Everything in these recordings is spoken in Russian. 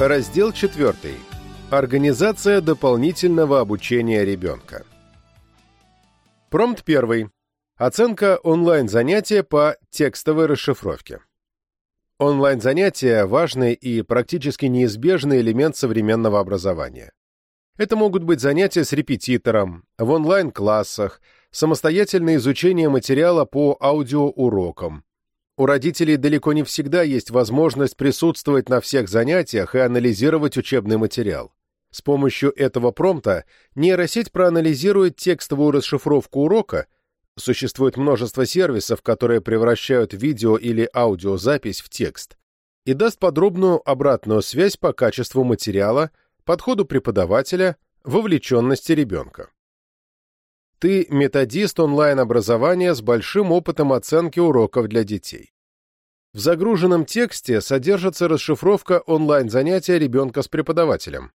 Раздел 4. Организация дополнительного обучения ребенка. Промпт 1. Оценка онлайн-занятия по текстовой расшифровке. Онлайн-занятия – важный и практически неизбежный элемент современного образования. Это могут быть занятия с репетитором, в онлайн-классах, самостоятельное изучение материала по аудиоурокам, у родителей далеко не всегда есть возможность присутствовать на всех занятиях и анализировать учебный материал. С помощью этого промпта нейросеть проанализирует текстовую расшифровку урока, существует множество сервисов, которые превращают видео или аудиозапись в текст, и даст подробную обратную связь по качеству материала, подходу преподавателя, вовлеченности ребенка. Ты методист онлайн-образования с большим опытом оценки уроков для детей. В загруженном тексте содержится расшифровка онлайн-занятия ребенка с преподавателем.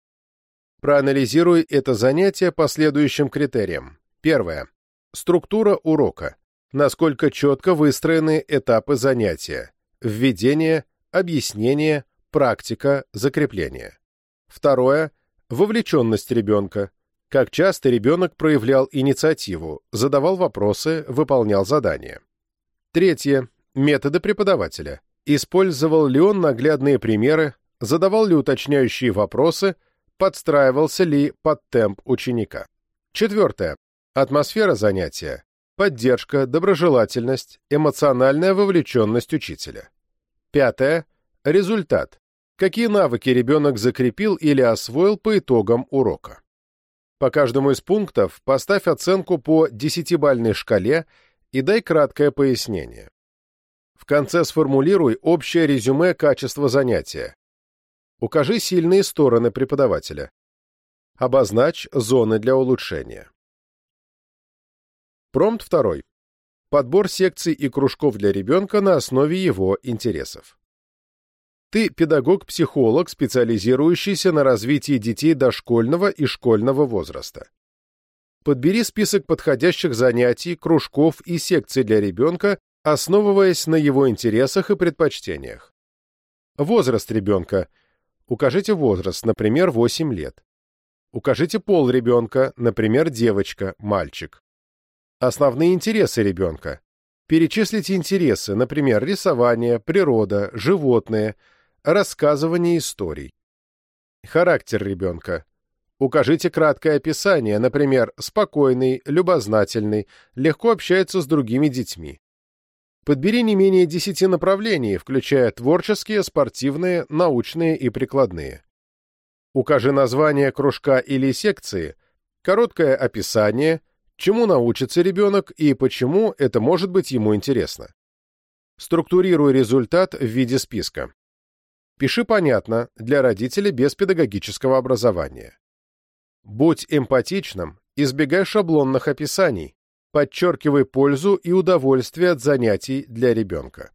Проанализируй это занятие по следующим критериям. Первое. Структура урока. Насколько четко выстроены этапы занятия. Введение, объяснение, практика, закрепление. Второе. Вовлеченность ребенка как часто ребенок проявлял инициативу, задавал вопросы, выполнял задания. Третье. Методы преподавателя. Использовал ли он наглядные примеры, задавал ли уточняющие вопросы, подстраивался ли под темп ученика. Четвертое. Атмосфера занятия. Поддержка, доброжелательность, эмоциональная вовлеченность учителя. Пятое. Результат. Какие навыки ребенок закрепил или освоил по итогам урока. По каждому из пунктов поставь оценку по десятибальной шкале и дай краткое пояснение. В конце сформулируй общее резюме качества занятия. Укажи сильные стороны преподавателя. Обозначь зоны для улучшения. Промпт 2. Подбор секций и кружков для ребенка на основе его интересов. Ты педагог-психолог, специализирующийся на развитии детей дошкольного и школьного возраста. Подбери список подходящих занятий, кружков и секций для ребенка, основываясь на его интересах и предпочтениях. Возраст ребенка. Укажите возраст, например, 8 лет. Укажите пол ребенка, например, девочка, мальчик. Основные интересы ребенка. Перечислите интересы, например, рисование, природа, животные – Рассказывание историй. Характер ребенка. Укажите краткое описание, например, спокойный, любознательный, легко общается с другими детьми. Подбери не менее десяти направлений, включая творческие, спортивные, научные и прикладные. Укажи название кружка или секции, короткое описание, чему научится ребенок и почему это может быть ему интересно. Структурируй результат в виде списка. Пиши понятно, для родителей без педагогического образования. Будь эмпатичным, избегай шаблонных описаний, подчеркивай пользу и удовольствие от занятий для ребенка.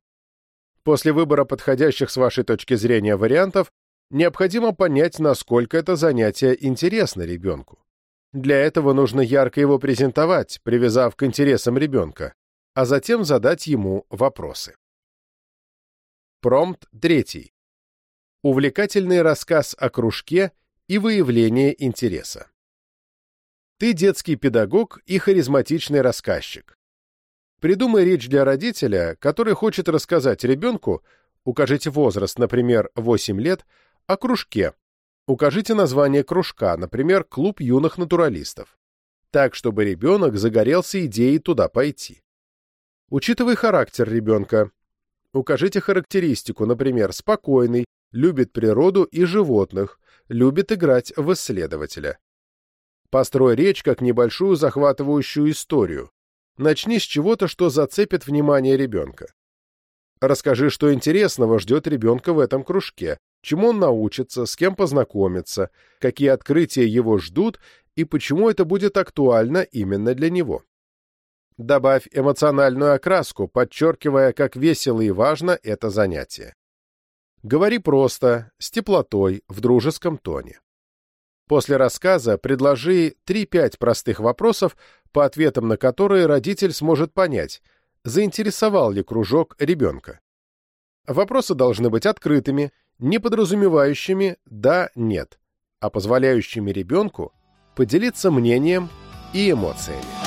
После выбора подходящих с вашей точки зрения вариантов, необходимо понять, насколько это занятие интересно ребенку. Для этого нужно ярко его презентовать, привязав к интересам ребенка, а затем задать ему вопросы. Промпт третий увлекательный рассказ о кружке и выявление интереса. Ты детский педагог и харизматичный рассказчик. Придумай речь для родителя, который хочет рассказать ребенку, укажите возраст, например, 8 лет, о кружке. Укажите название кружка, например, «Клуб юных натуралистов». Так, чтобы ребенок загорелся идеей туда пойти. Учитывай характер ребенка. Укажите характеристику, например, спокойный, любит природу и животных, любит играть в исследователя. Построй речь как небольшую захватывающую историю. Начни с чего-то, что зацепит внимание ребенка. Расскажи, что интересного ждет ребенка в этом кружке, чему он научится, с кем познакомится, какие открытия его ждут и почему это будет актуально именно для него. Добавь эмоциональную окраску, подчеркивая, как весело и важно это занятие. Говори просто, с теплотой, в дружеском тоне. После рассказа предложи 3-5 простых вопросов, по ответам на которые родитель сможет понять, заинтересовал ли кружок ребенка. Вопросы должны быть открытыми, не подразумевающими «да-нет», а позволяющими ребенку поделиться мнением и эмоциями.